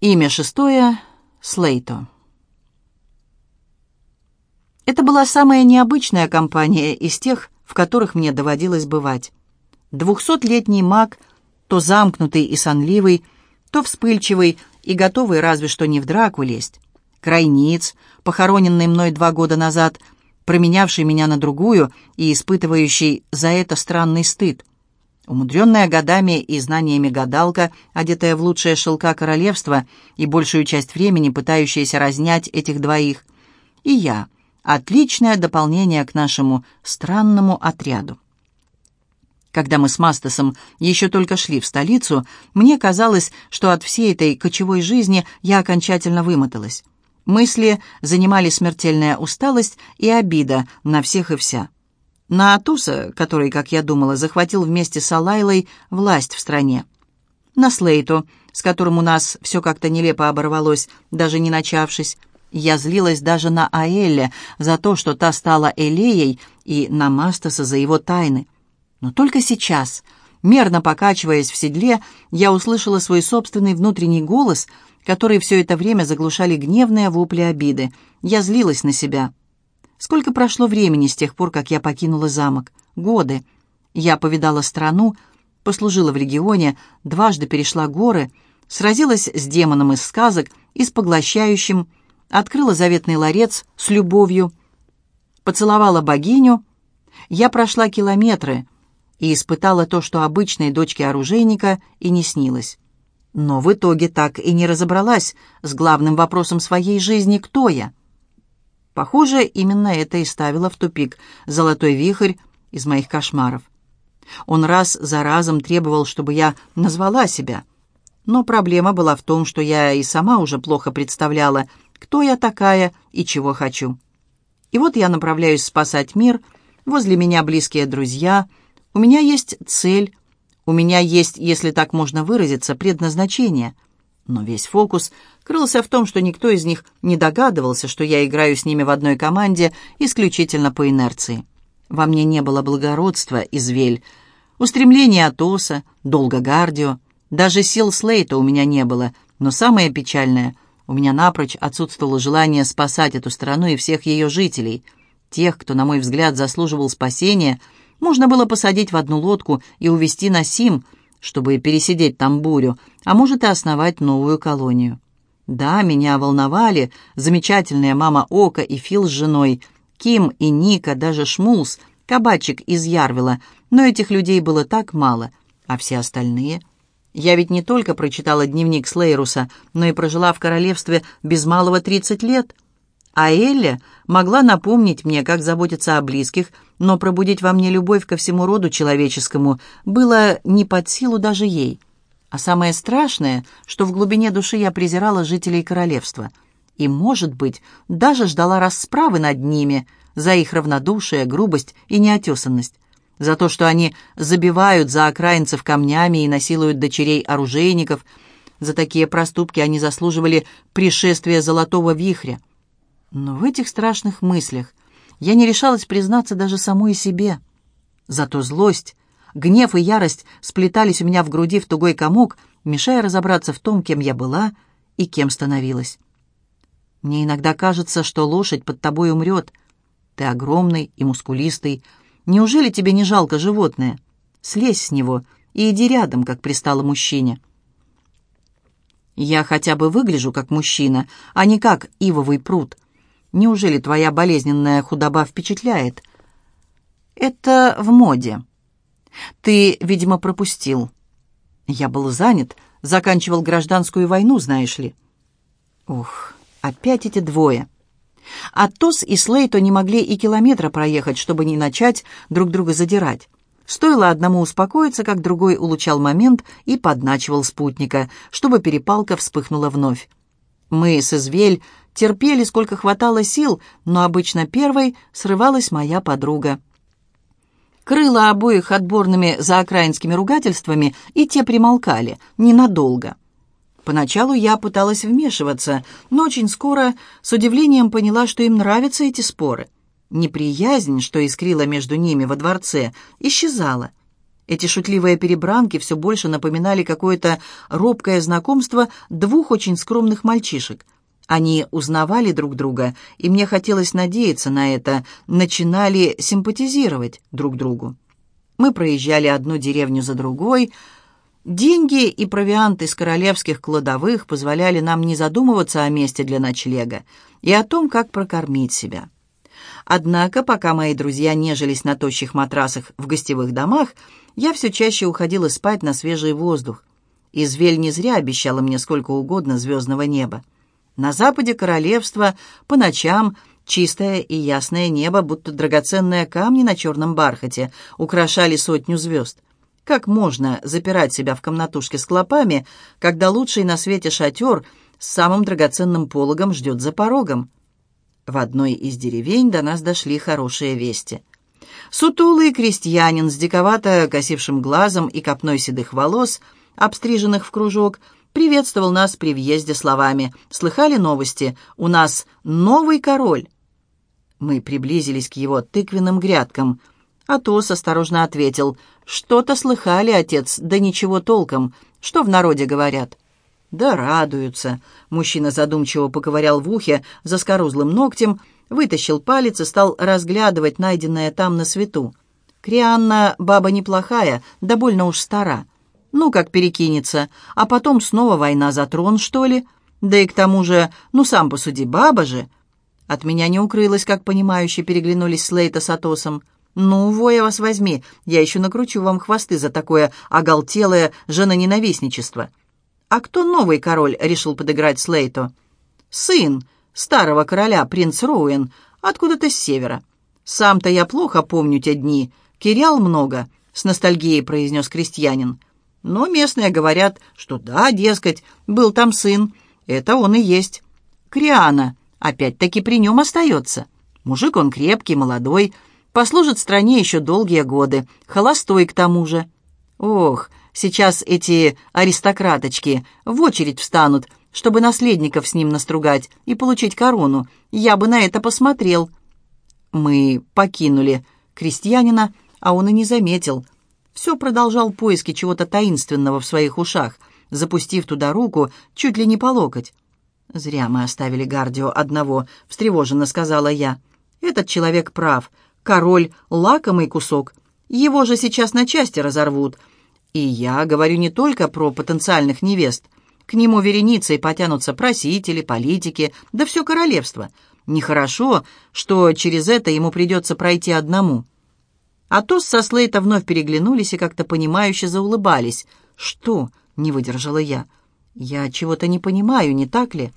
Имя шестое — Слейто. Это была самая необычная компания из тех, в которых мне доводилось бывать. Двухсотлетний маг, то замкнутый и сонливый, то вспыльчивый и готовый разве что не в драку лезть. Крайниц, похороненный мной два года назад, променявший меня на другую и испытывающий за это странный стыд. Умудренная годами и знаниями гадалка, одетая в лучшее шелка королевства и большую часть времени пытающаяся разнять этих двоих. И я. Отличное дополнение к нашему странному отряду. Когда мы с Мастасом еще только шли в столицу, мне казалось, что от всей этой кочевой жизни я окончательно вымоталась. Мысли занимали смертельная усталость и обида на всех и вся на Атуса, который, как я думала, захватил вместе с Алайлой власть в стране, на Слейту, с которым у нас все как-то нелепо оборвалось, даже не начавшись. Я злилась даже на Аэлле за то, что та стала Элеей, и на Мастаса за его тайны. Но только сейчас, мерно покачиваясь в седле, я услышала свой собственный внутренний голос, который все это время заглушали гневные вопли обиды. Я злилась на себя. Сколько прошло времени с тех пор, как я покинула замок? Годы. Я повидала страну, послужила в регионе, дважды перешла горы, сразилась с демоном из сказок и с поглощающим, открыла заветный ларец с любовью, поцеловала богиню. Я прошла километры и испытала то, что обычной дочке оружейника и не снилось. Но в итоге так и не разобралась с главным вопросом своей жизни «Кто я?». Похоже, именно это и ставило в тупик золотой вихрь из моих кошмаров. Он раз за разом требовал, чтобы я назвала себя. Но проблема была в том, что я и сама уже плохо представляла, кто я такая и чего хочу. И вот я направляюсь спасать мир, возле меня близкие друзья, у меня есть цель, у меня есть, если так можно выразиться, предназначение — но весь фокус крылся в том, что никто из них не догадывался, что я играю с ними в одной команде исключительно по инерции. Во мне не было благородства, извель, устремления Атоса, долга Гардио, даже сил Слейта у меня не было, но самое печальное — у меня напрочь отсутствовало желание спасать эту страну и всех ее жителей. Тех, кто, на мой взгляд, заслуживал спасения, можно было посадить в одну лодку и увезти на Сим — чтобы пересидеть там бурю, а может и основать новую колонию. Да, меня волновали замечательные мама Ока и Фил с женой, Ким и Ника, даже Шмулс, кабачик из Ярвила, но этих людей было так мало, а все остальные... Я ведь не только прочитала дневник Слейруса, но и прожила в королевстве без малого тридцать лет. А Элли могла напомнить мне, как заботиться о близких – но пробудить во мне любовь ко всему роду человеческому было не под силу даже ей. А самое страшное, что в глубине души я презирала жителей королевства. И, может быть, даже ждала расправы над ними за их равнодушие, грубость и неотесанность. За то, что они забивают за окраинцев камнями и насилуют дочерей оружейников. За такие проступки они заслуживали пришествия золотого вихря. Но в этих страшных мыслях я не решалась признаться даже самой себе. Зато злость, гнев и ярость сплетались у меня в груди в тугой комок, мешая разобраться в том, кем я была и кем становилась. Мне иногда кажется, что лошадь под тобой умрет. Ты огромный и мускулистый. Неужели тебе не жалко животное? Слезь с него и иди рядом, как пристало мужчине. Я хотя бы выгляжу как мужчина, а не как ивовый пруд — Неужели твоя болезненная худоба впечатляет? Это в моде. Ты, видимо, пропустил. Я был занят, заканчивал гражданскую войну, знаешь ли. Ух, опять эти двое. Атос и Слейто не могли и километра проехать, чтобы не начать друг друга задирать. Стоило одному успокоиться, как другой улучал момент и подначивал спутника, чтобы перепалка вспыхнула вновь. Мы с Извель терпели, сколько хватало сил, но обычно первой срывалась моя подруга. Крыла обоих отборными заокраинскими ругательствами, и те примолкали, ненадолго. Поначалу я пыталась вмешиваться, но очень скоро с удивлением поняла, что им нравятся эти споры. Неприязнь, что искрила между ними во дворце, исчезала. Эти шутливые перебранки все больше напоминали какое-то робкое знакомство двух очень скромных мальчишек. Они узнавали друг друга, и мне хотелось надеяться на это, начинали симпатизировать друг другу. Мы проезжали одну деревню за другой. Деньги и провиант из королевских кладовых позволяли нам не задумываться о месте для ночлега и о том, как прокормить себя. Однако, пока мои друзья нежились на тощих матрасах в гостевых домах, я все чаще уходила спать на свежий воздух. Извель не зря обещала мне сколько угодно звездного неба. На западе королевства по ночам чистое и ясное небо, будто драгоценные камни на черном бархате, украшали сотню звезд. Как можно запирать себя в комнатушке с клопами, когда лучший на свете шатер с самым драгоценным пологом ждет за порогом? В одной из деревень до нас дошли хорошие вести. Сутулый крестьянин с диковато косившим глазом и копной седых волос, обстриженных в кружок, приветствовал нас при въезде словами «Слыхали новости? У нас новый король!» Мы приблизились к его тыквенным грядкам. Атос осторожно ответил «Что-то слыхали, отец, да ничего толком. Что в народе говорят?» «Да радуются». Мужчина задумчиво поковырял в ухе заскорузлым ногтем, вытащил палец и стал разглядывать найденное там на свету. «Крианна баба неплохая, да больно уж стара. Ну, как перекинется, а потом снова война за трон, что ли? Да и к тому же, ну, сам посуди, баба же». От меня не укрылось, как понимающе переглянулись Слейта с Атосом. «Ну, воя вас возьми, я еще накручу вам хвосты за такое оголтелое женоненавистничество». «А кто новый король?» — решил подыграть Слейто. «Сын старого короля, принц Роуэн, откуда-то с севера. Сам-то я плохо помню те дни. Кирял много», — с ностальгией произнес крестьянин. «Но местные говорят, что да, дескать, был там сын. Это он и есть. Криана, опять-таки при нем остается. Мужик он крепкий, молодой, послужит стране еще долгие годы, холостой к тому же. Ох, Сейчас эти аристократочки в очередь встанут, чтобы наследников с ним настругать и получить корону. Я бы на это посмотрел. Мы покинули крестьянина, а он и не заметил. Все продолжал поиски чего-то таинственного в своих ушах, запустив туда руку чуть ли не по локоть. «Зря мы оставили Гардио одного», — встревоженно сказала я. «Этот человек прав. Король — лакомый кусок. Его же сейчас на части разорвут, и я говорю не только про потенциальных невест. К нему вереницей потянутся просители, политики, да все королевство. Нехорошо, что через это ему придется пройти одному. А то со Слейта вновь переглянулись и как-то понимающе заулыбались. «Что?» — не выдержала я. «Я чего-то не понимаю, не так ли?»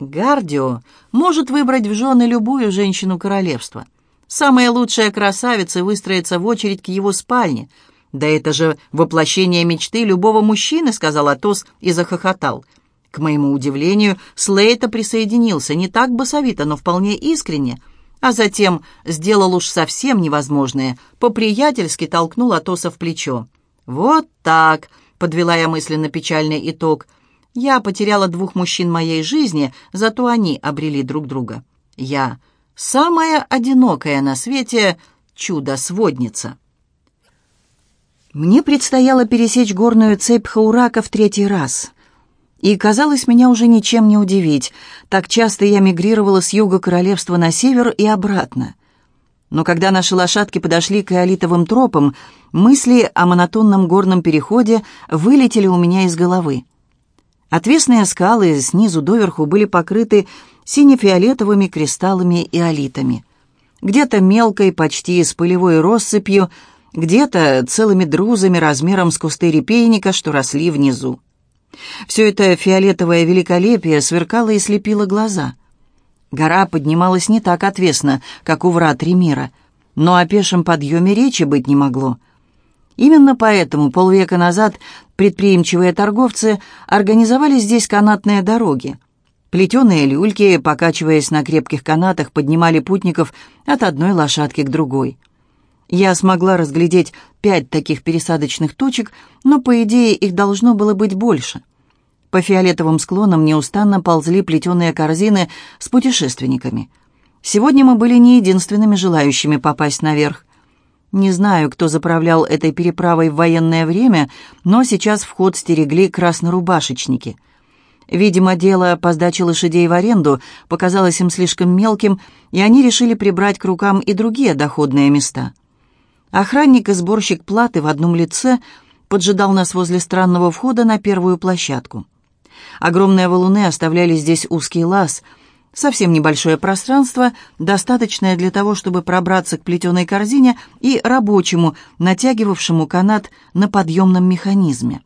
«Гардио может выбрать в жены любую женщину королевства. Самая лучшая красавица выстроится в очередь к его спальне — «Да это же воплощение мечты любого мужчины», — сказал Атос и захохотал. К моему удивлению, Слейта присоединился не так басовито, но вполне искренне, а затем сделал уж совсем невозможное, по-приятельски толкнул Атоса в плечо. «Вот так», — подвела я мысленно печальный итог, — «я потеряла двух мужчин моей жизни, зато они обрели друг друга. Я самая одинокая на свете чудо-сводница». Мне предстояло пересечь горную цепь Хаурака в третий раз. И, казалось, меня уже ничем не удивить. Так часто я мигрировала с юга королевства на север и обратно. Но когда наши лошадки подошли к иолитовым тропам, мысли о монотонном горном переходе вылетели у меня из головы. Отвесные скалы снизу доверху были покрыты сине-фиолетовыми кристаллами и олитами. Где-то мелкой, почти с пылевой россыпью, где-то целыми друзами размером с кусты репейника, что росли внизу. Все это фиолетовое великолепие сверкало и слепило глаза. Гора поднималась не так отвесно, как у врат Ремира, но о пешем подъеме речи быть не могло. Именно поэтому полвека назад предприимчивые торговцы организовали здесь канатные дороги. Плетеные люльки, покачиваясь на крепких канатах, поднимали путников от одной лошадки к другой. Я смогла разглядеть пять таких пересадочных точек, но, по идее, их должно было быть больше. По фиолетовым склонам неустанно ползли плетеные корзины с путешественниками. Сегодня мы были не единственными желающими попасть наверх. Не знаю, кто заправлял этой переправой в военное время, но сейчас вход стерегли краснорубашечники. Видимо, дело по сдаче лошадей в аренду показалось им слишком мелким, и они решили прибрать к рукам и другие доходные места. Охранник и сборщик платы в одном лице поджидал нас возле странного входа на первую площадку. Огромные валуны оставляли здесь узкий лаз — Совсем небольшое пространство, достаточное для того, чтобы пробраться к плетеной корзине и рабочему, натягивавшему канат на подъемном механизме.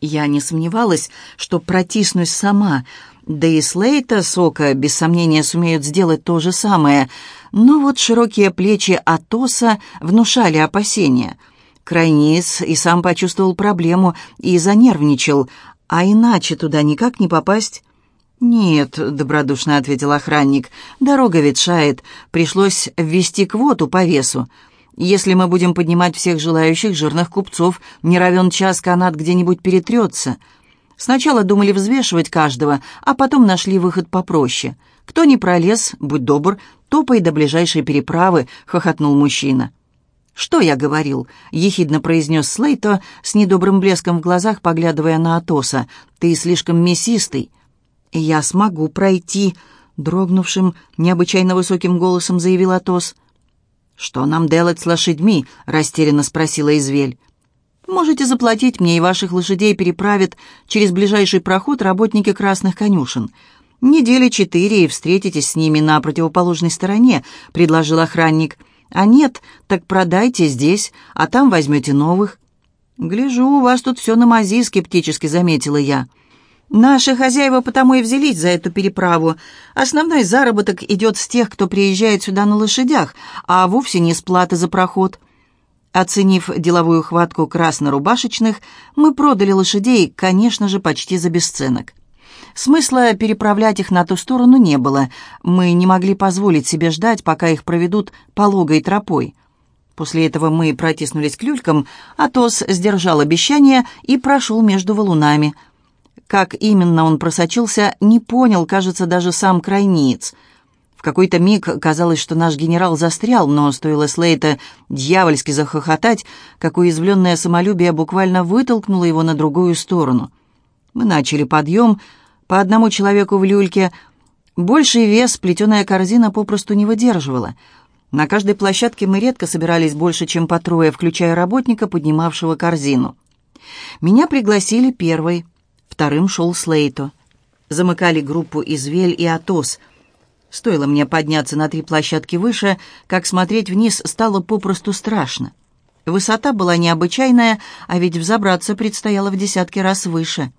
Я не сомневалась, что протиснусь сама, да и Слейта, Сока, без сомнения, сумеют сделать то же самое, но вот широкие плечи Атоса внушали опасения. Крайниц и сам почувствовал проблему и занервничал, а иначе туда никак не попасть. «Нет», — добродушно ответил охранник, — «дорога ветшает, пришлось ввести квоту по весу. Если мы будем поднимать всех желающих жирных купцов, не равен час канат где-нибудь перетрется. Сначала думали взвешивать каждого, а потом нашли выход попроще. Кто не пролез, будь добр, топай до ближайшей переправы», — хохотнул мужчина. «Что я говорил?» — ехидно произнес Слейто, с недобрым блеском в глазах, поглядывая на Атоса. «Ты слишком мясистый». «Я смогу пройти», — дрогнувшим, необычайно высоким голосом заявил Атос. «Что нам делать с лошадьми?» — растерянно спросила Извель. «Можете заплатить мне, и ваших лошадей переправят через ближайший проход работники красных конюшен. Недели четыре, и встретитесь с ними на противоположной стороне», — предложил охранник. «А нет, так продайте здесь, а там возьмете новых». «Гляжу, у вас тут все на мази», — скептически заметила я. Наши хозяева потому и взялись за эту переправу. Основной заработок идет с тех, кто приезжает сюда на лошадях, а вовсе не с платы за проход. Оценив деловую хватку краснорубашечных, мы продали лошадей, конечно же, почти за бесценок. Смысла переправлять их на ту сторону не было. Мы не могли позволить себе ждать, пока их проведут пологой тропой. После этого мы протиснулись к люлькам, Атос сдержал обещание и прошел между валунами – как именно он просочился, не понял, кажется, даже сам крайниц. В какой-то миг казалось, что наш генерал застрял, но стоило Слейта дьявольски захохотать, как уязвленное самолюбие буквально вытолкнуло его на другую сторону. Мы начали подъем, по одному человеку в люльке. Больший вес плетеная корзина попросту не выдерживала. На каждой площадке мы редко собирались больше, чем по трое, включая работника, поднимавшего корзину. Меня пригласили первой — Вторым шел Слейто. Замыкали группу Извель и Атос. Стоило мне подняться на три площадки выше, как смотреть вниз стало попросту страшно. Высота была необычайная, а ведь взобраться предстояло в десятки раз выше.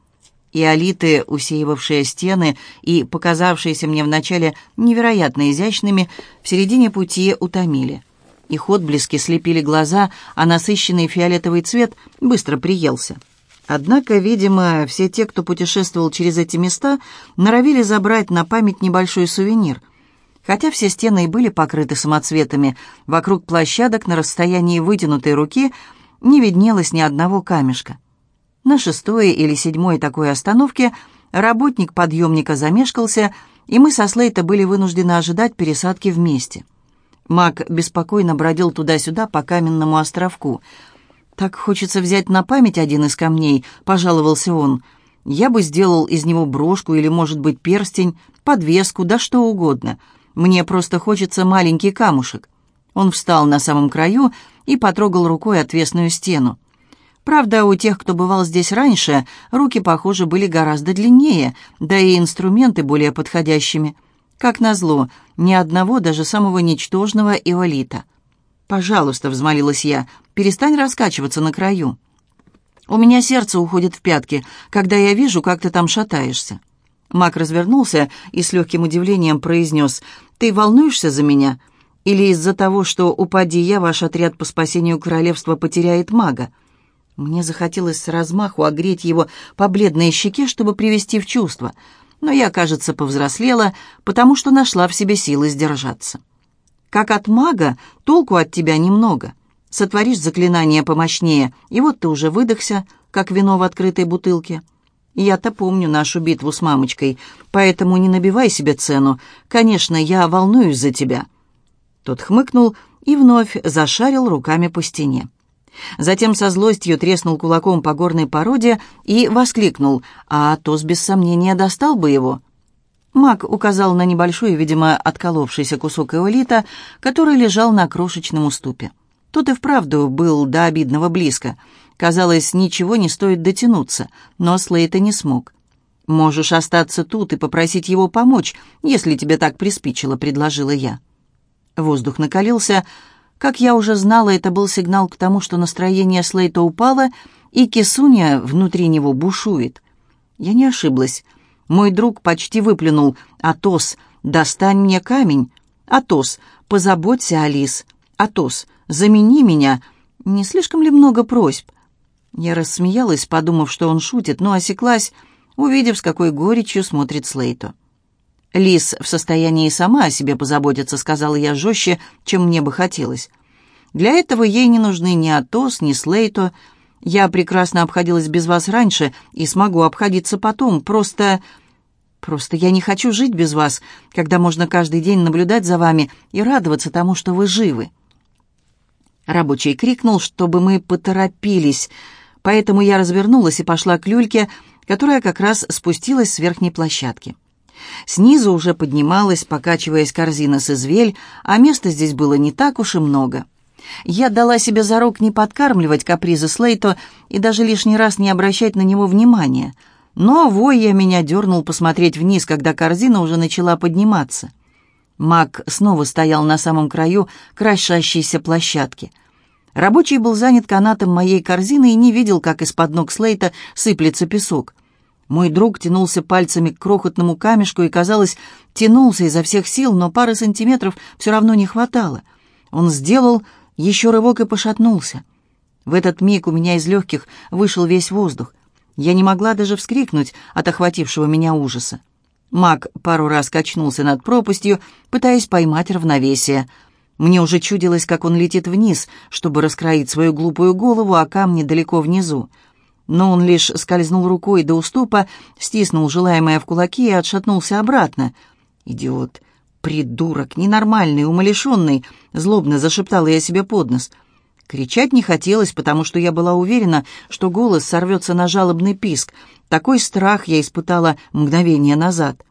И алиты, усеивавшие стены и показавшиеся мне вначале невероятно изящными, в середине пути утомили. Их отблески слепили глаза, а насыщенный фиолетовый цвет быстро приелся. Однако, видимо, все те, кто путешествовал через эти места, норовили забрать на память небольшой сувенир. Хотя все стены и были покрыты самоцветами, вокруг площадок на расстоянии вытянутой руки не виднелось ни одного камешка. На шестой или седьмой такой остановке работник подъемника замешкался, и мы со Слейта были вынуждены ожидать пересадки вместе. Маг беспокойно бродил туда-сюда по каменному островку — «Так хочется взять на память один из камней», — пожаловался он. «Я бы сделал из него брошку или, может быть, перстень, подвеску, да что угодно. Мне просто хочется маленький камушек». Он встал на самом краю и потрогал рукой отвесную стену. Правда, у тех, кто бывал здесь раньше, руки, похоже, были гораздо длиннее, да и инструменты более подходящими. Как назло, ни одного, даже самого ничтожного иолита. «Пожалуйста», — взмолилась я, — «перестань раскачиваться на краю». «У меня сердце уходит в пятки, когда я вижу, как ты там шатаешься». Мак развернулся и с легким удивлением произнес, «Ты волнуешься за меня? Или из-за того, что, упади я, ваш отряд по спасению королевства потеряет мага?» Мне захотелось с размаху огреть его по бледной щеке, чтобы привести в чувство, но я, кажется, повзрослела, потому что нашла в себе силы сдержаться. Как от мага, толку от тебя немного. Сотворишь заклинание помощнее, и вот ты уже выдохся, как вино в открытой бутылке. Я-то помню нашу битву с мамочкой, поэтому не набивай себе цену. Конечно, я волнуюсь за тебя». Тот хмыкнул и вновь зашарил руками по стене. Затем со злостью треснул кулаком по горной породе и воскликнул, а Атос без сомнения достал бы его. Маг указал на небольшой, видимо, отколовшийся кусок эолита, который лежал на крошечном уступе. Тот и вправду был до обидного близко. Казалось, ничего не стоит дотянуться, но Слейта не смог. «Можешь остаться тут и попросить его помочь, если тебе так приспичило», — предложила я. Воздух накалился. Как я уже знала, это был сигнал к тому, что настроение Слейта упало, и кисуня внутри него бушует. Я не ошиблась. Мой друг почти выплюнул. «Атос, достань мне камень! Атос, позаботься, Алис! Атос, замени меня! Не слишком ли много просьб?» Я рассмеялась, подумав, что он шутит, но осеклась, увидев, с какой горечью смотрит Слейту. «Лис в состоянии сама о себе позаботиться», — сказала я жестче, чем мне бы хотелось. «Для этого ей не нужны ни Атос, ни Слейто. Я прекрасно обходилась без вас раньше и смогу обходиться потом. Просто... Просто я не хочу жить без вас, когда можно каждый день наблюдать за вами и радоваться тому, что вы живы». Рабочий крикнул, чтобы мы поторопились, поэтому я развернулась и пошла к люльке, которая как раз спустилась с верхней площадки. Снизу уже поднималась, покачиваясь корзина с извель, а места здесь было не так уж и много. Я дала себе зарок не подкармливать капризы Слейто и даже лишний раз не обращать на него внимания. Но вой я меня дернул посмотреть вниз, когда корзина уже начала подниматься. Мак снова стоял на самом краю крошащейся площадки. Рабочий был занят канатом моей корзины и не видел, как из-под ног Слейта сыплется песок. Мой друг тянулся пальцами к крохотному камешку и, казалось, тянулся изо всех сил, но пары сантиметров все равно не хватало. Он сделал еще рывок и пошатнулся. В этот миг у меня из легких вышел весь воздух. Я не могла даже вскрикнуть от охватившего меня ужаса. Маг пару раз качнулся над пропастью, пытаясь поймать равновесие. Мне уже чудилось, как он летит вниз, чтобы раскроить свою глупую голову о камни далеко внизу но он лишь скользнул рукой до уступа, стиснул желаемое в кулаки и отшатнулся обратно. «Идиот! Придурок! Ненормальный, умалишенный!» — злобно зашептала я себе под нос. Кричать не хотелось, потому что я была уверена, что голос сорвется на жалобный писк. Такой страх я испытала мгновение назад.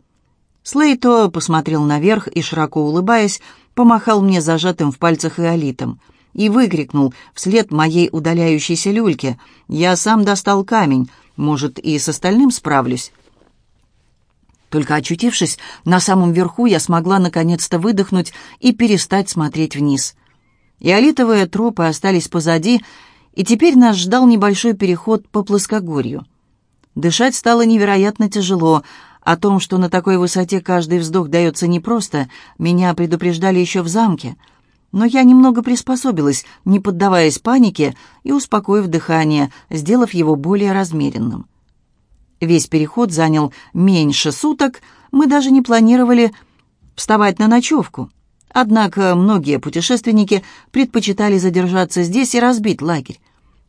Слейто посмотрел наверх и, широко улыбаясь, помахал мне зажатым в пальцах иолитом — и выкрикнул вслед моей удаляющейся люльке. «Я сам достал камень. Может, и с остальным справлюсь?» Только очутившись на самом верху, я смогла наконец-то выдохнуть и перестать смотреть вниз. Иолитовые тропы остались позади, и теперь нас ждал небольшой переход по плоскогорью. Дышать стало невероятно тяжело. О том, что на такой высоте каждый вздох дается непросто, меня предупреждали еще в замке — но я немного приспособилась, не поддаваясь панике и успокоив дыхание, сделав его более размеренным. Весь переход занял меньше суток, мы даже не планировали вставать на ночевку. Однако многие путешественники предпочитали задержаться здесь и разбить лагерь.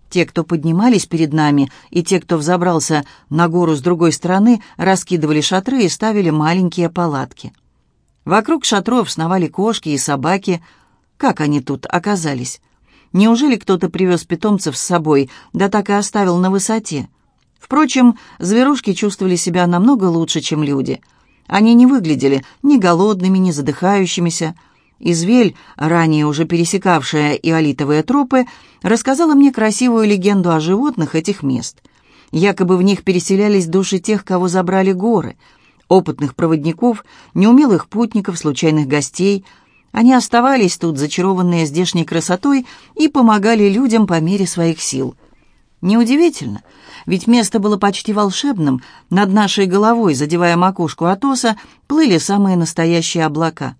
Те, кто поднимались перед нами, и те, кто взобрался на гору с другой стороны, раскидывали шатры и ставили маленькие палатки. Вокруг шатров сновали кошки и собаки – как они тут оказались? Неужели кто-то привез питомцев с собой, да так и оставил на высоте? Впрочем, зверушки чувствовали себя намного лучше, чем люди. Они не выглядели ни голодными, ни задыхающимися. Извель, ранее уже пересекавшая иолитовые тропы, рассказала мне красивую легенду о животных этих мест. Якобы в них переселялись души тех, кого забрали горы, опытных проводников, неумелых путников, случайных гостей – они оставались тут, зачарованные здешней красотой, и помогали людям по мере своих сил. Неудивительно, ведь место было почти волшебным. Над нашей головой, задевая макушку Атоса, плыли самые настоящие облака.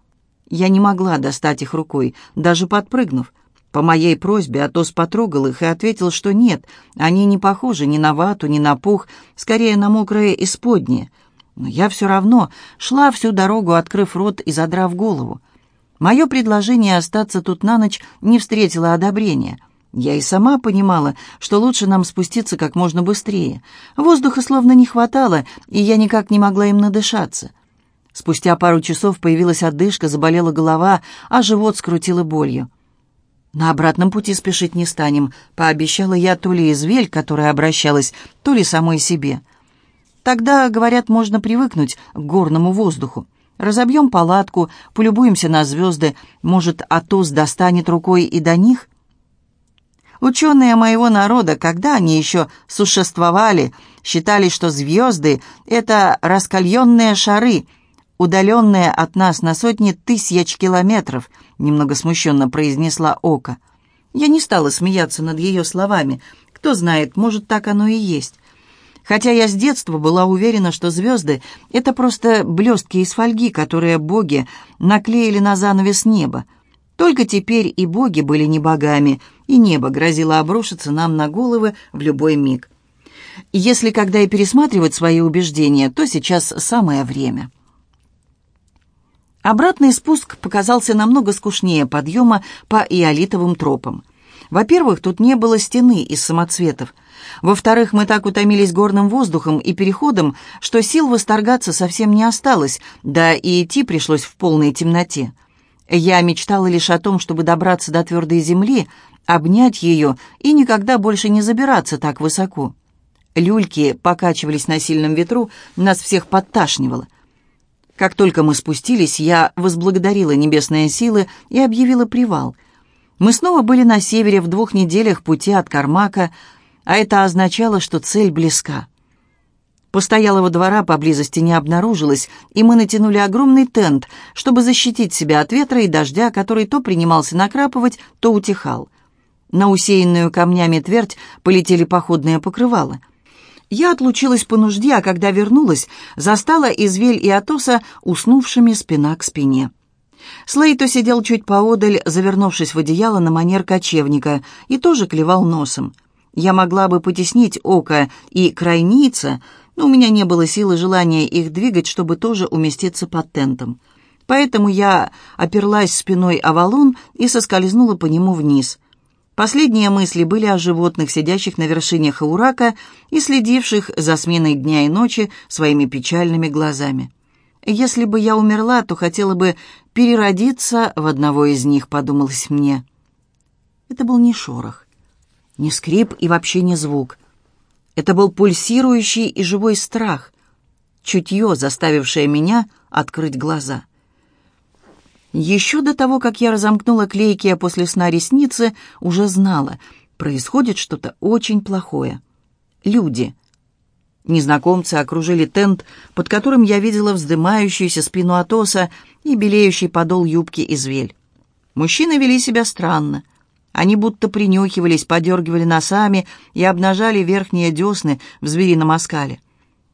Я не могла достать их рукой, даже подпрыгнув. По моей просьбе Атос потрогал их и ответил, что нет, они не похожи ни на вату, ни на пух, скорее на мокрое исподнее. Но я все равно шла всю дорогу, открыв рот и задрав голову. Мое предложение остаться тут на ночь не встретило одобрения. Я и сама понимала, что лучше нам спуститься как можно быстрее. Воздуха словно не хватало, и я никак не могла им надышаться. Спустя пару часов появилась одышка, заболела голова, а живот скрутило болью. На обратном пути спешить не станем, пообещала я то ли извель, которая обращалась, то ли самой себе. Тогда, говорят, можно привыкнуть к горному воздуху. Разобьем палатку, полюбуемся на звезды, может, Атос достанет рукой и до них? Ученые моего народа, когда они еще существовали, считали, что звезды — это раскаленные шары, удаленные от нас на сотни тысяч километров — немного смущенно произнесла Ока. Я не стала смеяться над ее словами. Кто знает, может, так оно и есть. Хотя я с детства была уверена, что звезды — это просто блестки из фольги, которые боги наклеили на занавес неба. Только теперь и боги были не богами, и небо грозило обрушиться нам на головы в любой миг. Если когда и пересматривать свои убеждения, то сейчас самое время. Обратный спуск показался намного скучнее подъема по иолитовым тропам. Во-первых, тут не было стены из самоцветов. Во-вторых, мы так утомились горным воздухом и переходом, что сил восторгаться совсем не осталось, да и идти пришлось в полной темноте. Я мечтала лишь о том, чтобы добраться до твердой земли, обнять ее и никогда больше не забираться так высоко. Люльки покачивались на сильном ветру, нас всех подташнивало — как только мы спустились, я возблагодарила небесные силы и объявила привал. Мы снова были на севере в двух неделях пути от Кармака, а это означало, что цель близка. Постоялого двора поблизости не обнаружилось, и мы натянули огромный тент, чтобы защитить себя от ветра и дождя, который то принимался накрапывать, то утихал. На усеянную камнями твердь полетели походные покрывала. Я отлучилась по нужде, а когда вернулась, застала Извель и Атоса уснувшими спина к спине. Слейто сидел чуть поодаль, завернувшись в одеяло на манер кочевника, и тоже клевал носом. Я могла бы потеснить око и крайница, но у меня не было силы желания их двигать, чтобы тоже уместиться под тентом. Поэтому я оперлась спиной о валун и соскользнула по нему вниз — Последние мысли были о животных, сидящих на вершине Хаурака и следивших за сменой дня и ночи своими печальными глазами. «Если бы я умерла, то хотела бы переродиться в одного из них», — подумалось мне. Это был не шорох, не скрип и вообще не звук. Это был пульсирующий и живой страх, чутье, заставившее меня открыть глаза. Еще до того, как я разомкнула клейкие после сна ресницы, уже знала, происходит что-то очень плохое. Люди. Незнакомцы окружили тент, под которым я видела вздымающуюся спину Атоса и белеющий подол юбки из вель. Мужчины вели себя странно. Они будто принюхивались, подергивали носами и обнажали верхние десны в зверином оскале.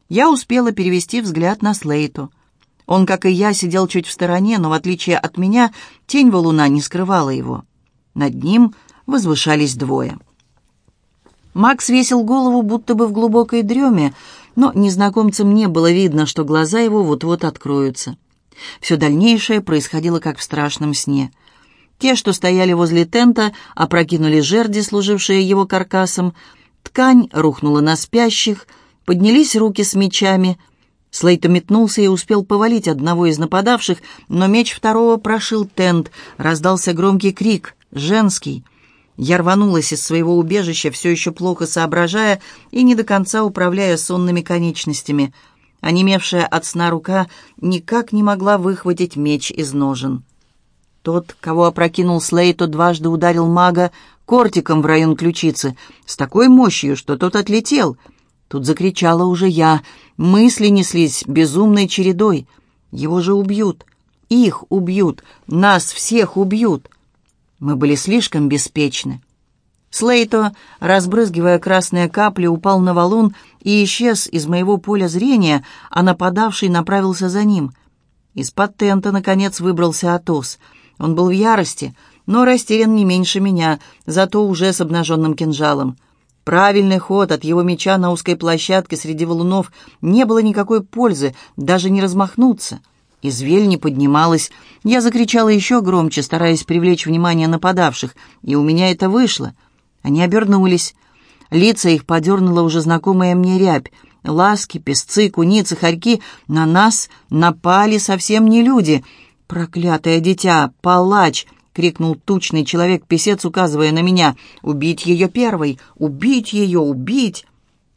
Я успела перевести взгляд на Слейту. Он, как и я, сидел чуть в стороне, но, в отличие от меня, тень валуна не скрывала его. Над ним возвышались двое. Макс весил голову, будто бы в глубокой дреме, но незнакомцам не было видно, что глаза его вот-вот откроются. Все дальнейшее происходило как в страшном сне. Те, что стояли возле тента, опрокинули жерди, служившие его каркасом, ткань рухнула на спящих, поднялись руки с мечами — Слейто метнулся и успел повалить одного из нападавших, но меч второго прошил тент. Раздался громкий крик, женский. Я рванулась из своего убежища, все еще плохо соображая и не до конца управляя сонными конечностями. Онемевшая от сна рука никак не могла выхватить меч из ножен. Тот, кого опрокинул Слейто, дважды ударил мага кортиком в район ключицы, с такой мощью, что тот отлетел — Тут закричала уже я. Мысли неслись безумной чередой. Его же убьют. Их убьют. Нас всех убьют. Мы были слишком беспечны. Слейто, разбрызгивая красные капли, упал на валун и исчез из моего поля зрения, а нападавший направился за ним. Из-под тента, наконец, выбрался Атос. Он был в ярости, но растерян не меньше меня, зато уже с обнаженным кинжалом. Правильный ход от его меча на узкой площадке среди валунов не было никакой пользы, даже не размахнуться. Извель не поднималась. Я закричала еще громче, стараясь привлечь внимание нападавших, и у меня это вышло. Они обернулись. Лица их подернула уже знакомая мне рябь. Ласки, песцы, куницы, хорьки на нас напали совсем не люди. Проклятое дитя, палач, крикнул тучный человек-песец, указывая на меня. «Убить ее первой! Убить ее! Убить!»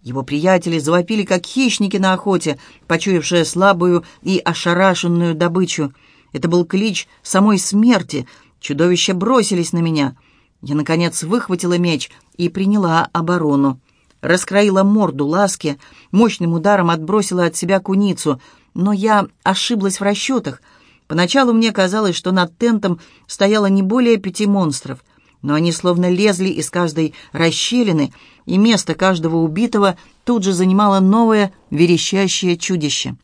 Его приятели завопили, как хищники на охоте, почуявшие слабую и ошарашенную добычу. Это был клич самой смерти. Чудовища бросились на меня. Я, наконец, выхватила меч и приняла оборону. Раскроила морду ласки, мощным ударом отбросила от себя куницу, но я ошиблась в расчетах. Поначалу мне казалось, что над тентом стояло не более пяти монстров, но они словно лезли из каждой расщелины, и место каждого убитого тут же занимало новое верещащее чудище.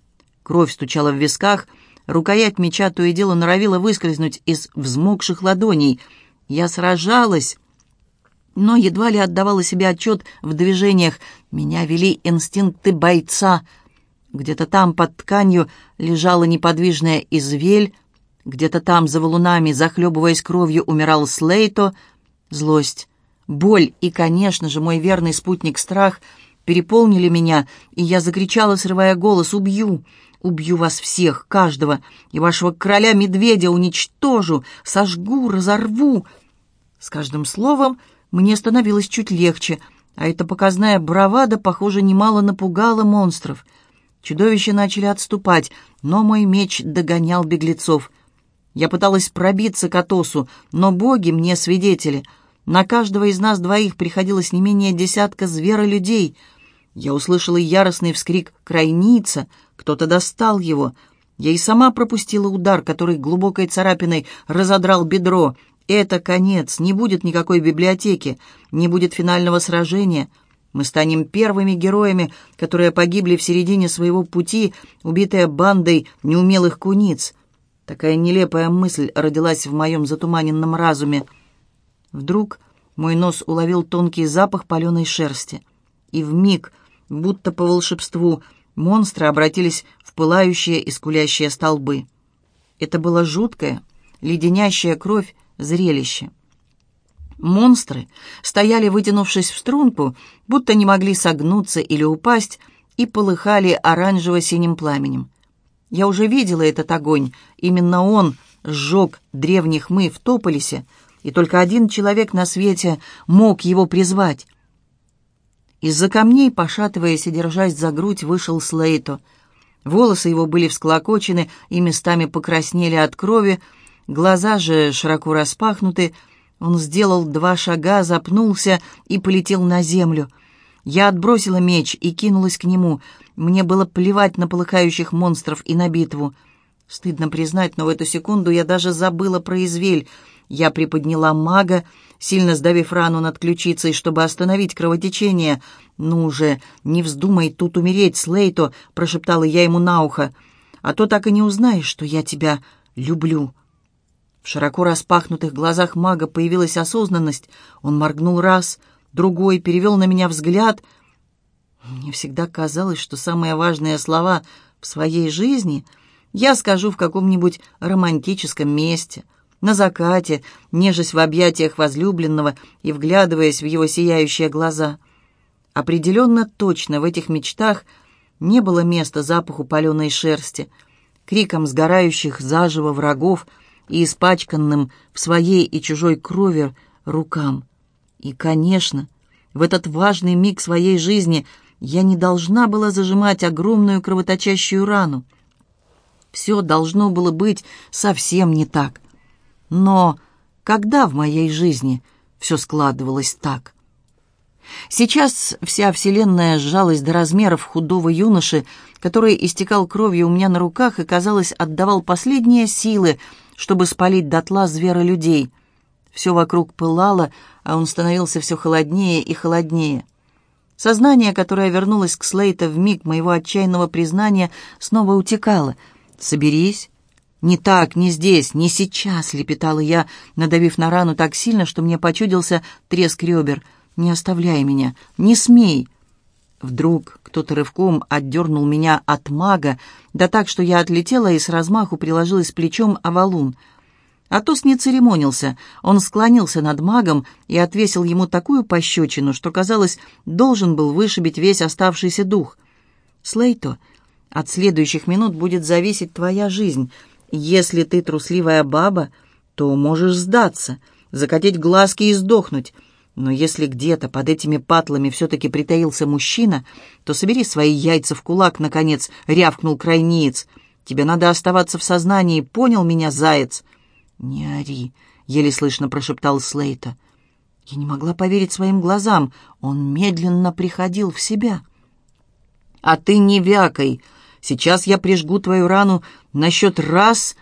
Кровь стучала в висках, рукоять меча то и дело норовила выскользнуть из взмокших ладоней. Я сражалась, но едва ли отдавала себе отчет в движениях. Меня вели инстинкты бойца. Где-то там под тканью лежала неподвижная извель, где-то там за валунами, захлебываясь кровью, умирал Слейто. Злость, боль и, конечно же, мой верный спутник страх переполнили меня, и я закричала, срывая голос, «Убью! Убью вас всех, каждого, и вашего короля-медведя уничтожу, сожгу, разорву!» С каждым словом мне становилось чуть легче, а эта показная бравада, похоже, немало напугала монстров. Чудовища начали отступать, но мой меч догонял беглецов. Я пыталась пробиться к Атосу, но боги мне свидетели. На каждого из нас двоих приходилось не менее десятка зверолюдей. Я услышала яростный вскрик «Крайница!» Кто-то достал его. Я и сама пропустила удар, который глубокой царапиной разодрал бедро, это конец, не будет никакой библиотеки, не будет финального сражения. Мы станем первыми героями, которые погибли в середине своего пути, убитые бандой неумелых куниц. Такая нелепая мысль родилась в моем затуманенном разуме. Вдруг мой нос уловил тонкий запах паленой шерсти. И в миг, будто по волшебству, монстры обратились в пылающие и скулящие столбы. Это было жуткое, леденящая кровь, зрелище. Монстры стояли, вытянувшись в струнку, будто не могли согнуться или упасть, и полыхали оранжево-синим пламенем. Я уже видела этот огонь. Именно он сжег древних мы в Тополисе, и только один человек на свете мог его призвать. Из-за камней, пошатываясь и держась за грудь, вышел Слейто. Волосы его были всклокочены и местами покраснели от крови, Глаза же широко распахнуты. Он сделал два шага, запнулся и полетел на землю. Я отбросила меч и кинулась к нему. Мне было плевать на полыхающих монстров и на битву. Стыдно признать, но в эту секунду я даже забыла про извель. Я приподняла мага, сильно сдавив рану над ключицей, чтобы остановить кровотечение. «Ну же, не вздумай тут умереть, Слейто!» — прошептала я ему на ухо. «А то так и не узнаешь, что я тебя люблю». В широко распахнутых глазах мага появилась осознанность. Он моргнул раз, другой, перевел на меня взгляд. Мне всегда казалось, что самые важные слова в своей жизни я скажу в каком-нибудь романтическом месте, на закате, нежесть в объятиях возлюбленного и вглядываясь в его сияющие глаза. Определенно точно в этих мечтах не было места запаху паленой шерсти, криком сгорающих заживо врагов — и испачканным в своей и чужой крови рукам. И, конечно, в этот важный миг своей жизни я не должна была зажимать огромную кровоточащую рану. Все должно было быть совсем не так. Но когда в моей жизни все складывалось так? Сейчас вся вселенная сжалась до размеров худого юноши, который истекал кровью у меня на руках и, казалось, отдавал последние силы, чтобы спалить дотла людей. Все вокруг пылало, а он становился все холоднее и холоднее. Сознание, которое вернулось к Слейта в миг моего отчаянного признания, снова утекало. «Соберись». «Не так, не здесь, не сейчас», — лепетала я, надавив на рану так сильно, что мне почудился треск ребер. «Не оставляй меня, не смей». Вдруг кто-то рывком отдернул меня от мага, да так, что я отлетела и с размаху приложилась плечом о валун. Атос не церемонился, он склонился над магом и отвесил ему такую пощечину, что, казалось, должен был вышибить весь оставшийся дух. «Слейто, от следующих минут будет зависеть твоя жизнь. Если ты трусливая баба, то можешь сдаться, закатить глазки и сдохнуть. Но если где-то под этими патлами все-таки притаился мужчина, то собери свои яйца в кулак, наконец, рявкнул крайниец. Тебе надо оставаться в сознании, понял меня, заяц? Не ори, еле слышно прошептал Слейта. Я не могла поверить своим глазам. Он медленно приходил в себя. «А ты не вякай. Сейчас я прижгу твою рану на счет раз...»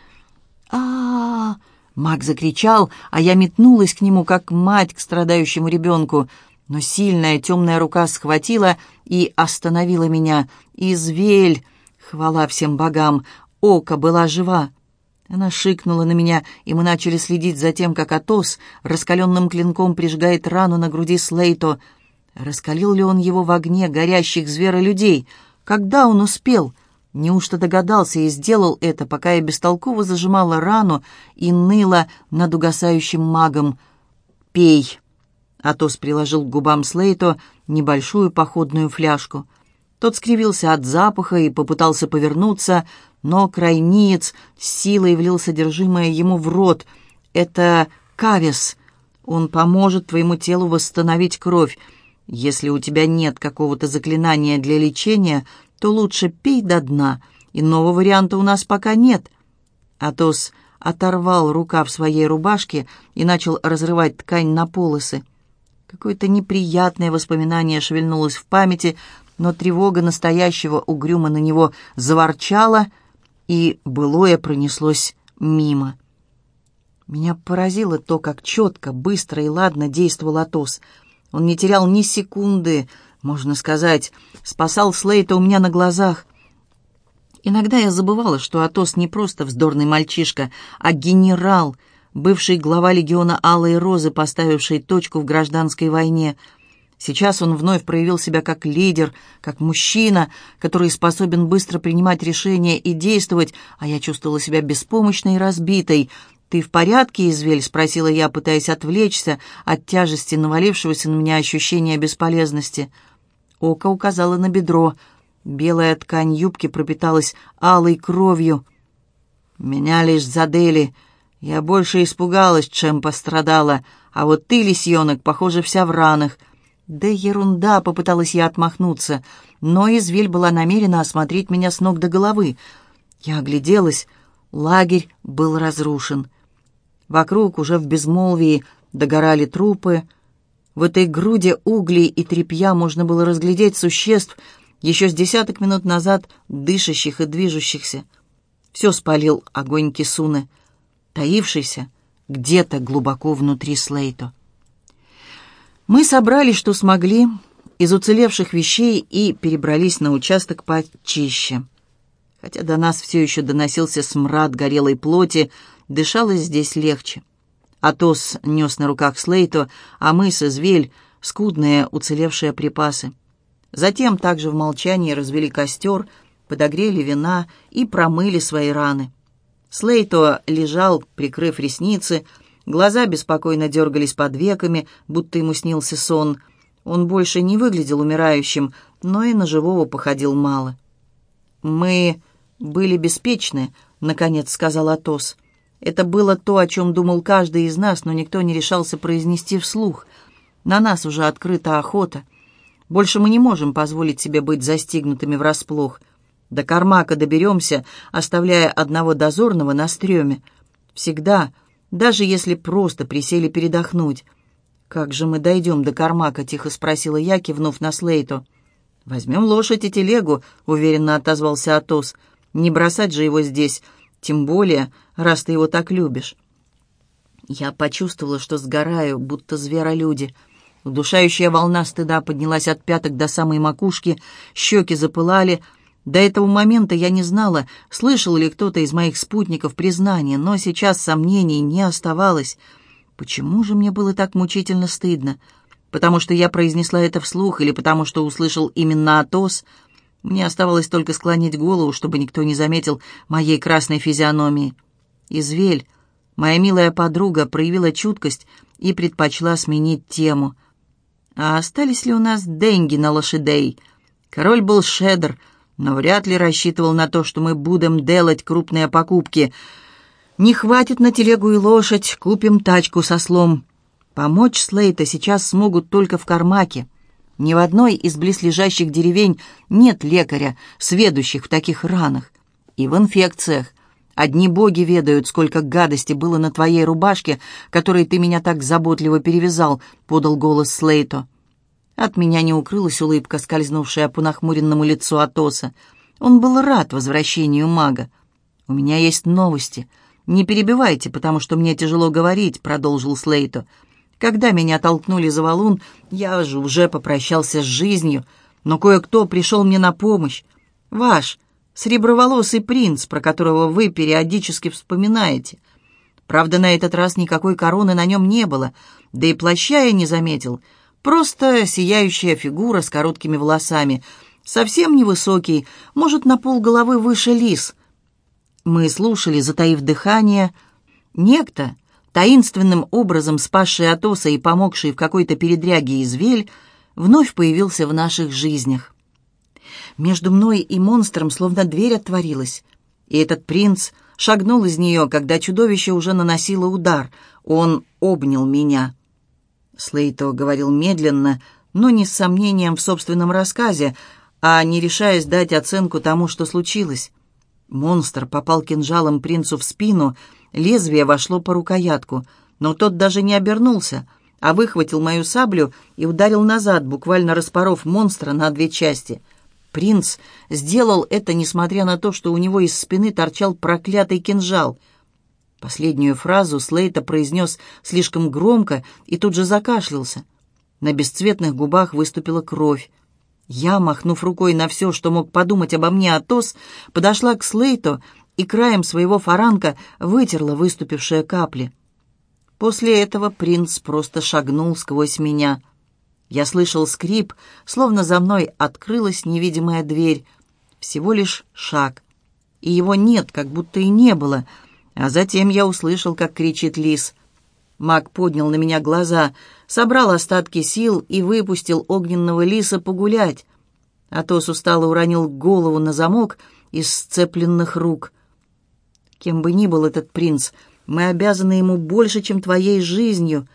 а, Маг закричал, а я метнулась к нему, как мать к страдающему ребенку. Но сильная темная рука схватила и остановила меня. «Извель!» Хвала всем богам! Ока была жива. Она шикнула на меня, и мы начали следить за тем, как Атос раскаленным клинком прижигает рану на груди Слейто. Раскалил ли он его в огне горящих зверолюдей? Когда он успел? Неужто догадался и сделал это, пока я бестолково зажимала рану и ныла над угасающим магом? «Пей!» Атос приложил к губам Слейто небольшую походную фляжку. Тот скривился от запаха и попытался повернуться, но крайниец с силой влил содержимое ему в рот. «Это кавес. Он поможет твоему телу восстановить кровь. Если у тебя нет какого-то заклинания для лечения, то лучше пей до дна. Иного варианта у нас пока нет». Атос оторвал рукав своей рубашки и начал разрывать ткань на полосы. Какое-то неприятное воспоминание шевельнулось в памяти, но тревога настоящего угрюма на него заворчала — и былое пронеслось мимо. Меня поразило то, как четко, быстро и ладно действовал Атос. Он не терял ни секунды, можно сказать, спасал Слейта у меня на глазах. Иногда я забывала, что Атос не просто вздорный мальчишка, а генерал, бывший глава легиона Алой Розы, поставивший точку в гражданской войне — Сейчас он вновь проявил себя как лидер, как мужчина, который способен быстро принимать решения и действовать, а я чувствовала себя беспомощной и разбитой. «Ты в порядке, Извель?» — спросила я, пытаясь отвлечься от тяжести навалившегося на меня ощущения бесполезности. Око указала на бедро. Белая ткань юбки пропиталась алой кровью. «Меня лишь задели. Я больше испугалась, чем пострадала. А вот ты, лисенок, похоже, вся в ранах». «Да ерунда!» — попыталась я отмахнуться, но Извиль была намерена осмотреть меня с ног до головы. Я огляделась. Лагерь был разрушен. Вокруг уже в безмолвии догорали трупы. В этой груди углей и тряпья можно было разглядеть существ, еще с десяток минут назад дышащих и движущихся. Все спалил огонь Кисуны, таившийся где-то глубоко внутри Слейто. Мы собрали, что смогли, из уцелевших вещей и перебрались на участок почище. Хотя до нас все еще доносился смрад горелой плоти, дышалось здесь легче. Атос нес на руках Слейто, а мы с Извель — скудные уцелевшие припасы. Затем также в молчании развели костер, подогрели вина и промыли свои раны. Слейто лежал, прикрыв ресницы, — Глаза беспокойно дергались под веками, будто ему снился сон. Он больше не выглядел умирающим, но и на живого походил мало. «Мы были беспечны», — наконец сказал Атос. «Это было то, о чем думал каждый из нас, но никто не решался произнести вслух. На нас уже открыта охота. Больше мы не можем позволить себе быть застигнутыми врасплох. До Кармака доберемся, оставляя одного дозорного на стреме. Всегда даже если просто присели передохнуть. «Как же мы дойдем до Кармака?» — тихо спросила я, кивнув на Слейту. «Возьмем лошадь и телегу», — уверенно отозвался Атос. «Не бросать же его здесь, тем более, раз ты его так любишь». Я почувствовала, что сгораю, будто зверолюди. Удушающая волна стыда поднялась от пяток до самой макушки, щеки запылали — до этого момента я не знала, слышал ли кто-то из моих спутников признание, но сейчас сомнений не оставалось. Почему же мне было так мучительно стыдно? Потому что я произнесла это вслух или потому что услышал именно Атос? Мне оставалось только склонить голову, чтобы никто не заметил моей красной физиономии. Извель, моя милая подруга, проявила чуткость и предпочла сменить тему. А остались ли у нас деньги на лошадей? Король был шедр — но вряд ли рассчитывал на то, что мы будем делать крупные покупки. Не хватит на телегу и лошадь, купим тачку со слом. Помочь Слейта сейчас смогут только в Кармаке. Ни в одной из близлежащих деревень нет лекаря, сведущих в таких ранах. И в инфекциях. Одни боги ведают, сколько гадости было на твоей рубашке, которой ты меня так заботливо перевязал», — подал голос Слейто. От меня не укрылась улыбка, скользнувшая по нахмуренному лицу Атоса. Он был рад возвращению мага. «У меня есть новости. Не перебивайте, потому что мне тяжело говорить», — продолжил Слейто. «Когда меня толкнули за валун, я же уже попрощался с жизнью, но кое-кто пришел мне на помощь. Ваш, Среброволосый принц, про которого вы периодически вспоминаете. Правда, на этот раз никакой короны на нем не было, да и плаща я не заметил. Просто сияющая фигура с короткими волосами, совсем невысокий, может, на пол головы выше лис. Мы слушали, затаив дыхание. Некто, таинственным образом спасший Атоса и помогший в какой-то передряге извель, вновь появился в наших жизнях. Между мной и монстром словно дверь отворилась. И этот принц шагнул из нее, когда чудовище уже наносило удар. Он обнял меня. Слейто говорил медленно, но не с сомнением в собственном рассказе, а не решаясь дать оценку тому, что случилось. Монстр попал кинжалом принцу в спину, лезвие вошло по рукоятку, но тот даже не обернулся, а выхватил мою саблю и ударил назад, буквально распоров монстра на две части — Принц сделал это, несмотря на то, что у него из спины торчал проклятый кинжал. Последнюю фразу Слейта произнес слишком громко и тут же закашлялся. На бесцветных губах выступила кровь. Я, махнув рукой на все, что мог подумать обо мне Атос, подошла к Слейту и краем своего фаранка вытерла выступившие капли. После этого принц просто шагнул сквозь меня — я слышал скрип, словно за мной открылась невидимая дверь. Всего лишь шаг. И его нет, как будто и не было. А затем я услышал, как кричит лис. Маг поднял на меня глаза, собрал остатки сил и выпустил огненного лиса погулять. Атос устало уронил голову на замок из сцепленных рук. Кем бы ни был этот принц, мы обязаны ему больше, чем твоей жизнью.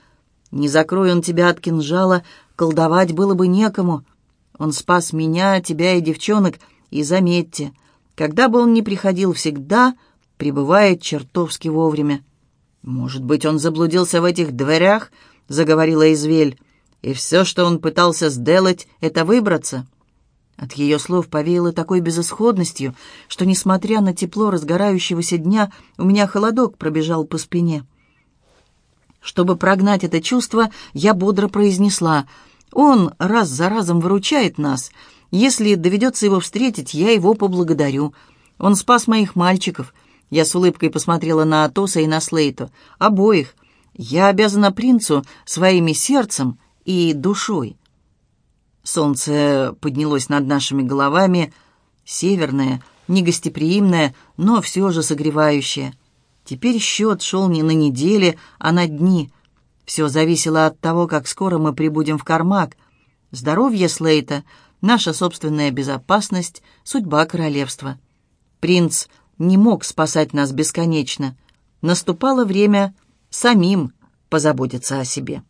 Не закрой он тебя от кинжала, колдовать было бы некому. Он спас меня, тебя и девчонок, и заметьте, когда бы он ни приходил, всегда прибывает чертовски вовремя. «Может быть, он заблудился в этих дверях?» — заговорила Извель. «И все, что он пытался сделать, это выбраться». От ее слов повеяло такой безысходностью, что, несмотря на тепло разгорающегося дня, у меня холодок пробежал по спине. Чтобы прогнать это чувство, я бодро произнесла — он раз за разом выручает нас. Если доведется его встретить, я его поблагодарю. Он спас моих мальчиков. Я с улыбкой посмотрела на Атоса и на Слейту. Обоих. Я обязана принцу своими сердцем и душой. Солнце поднялось над нашими головами, северное, негостеприимное, но все же согревающее. Теперь счет шел не на недели, а на дни — все зависело от того, как скоро мы прибудем в Кармак. Здоровье Слейта, наша собственная безопасность, судьба королевства. Принц не мог спасать нас бесконечно. Наступало время самим позаботиться о себе.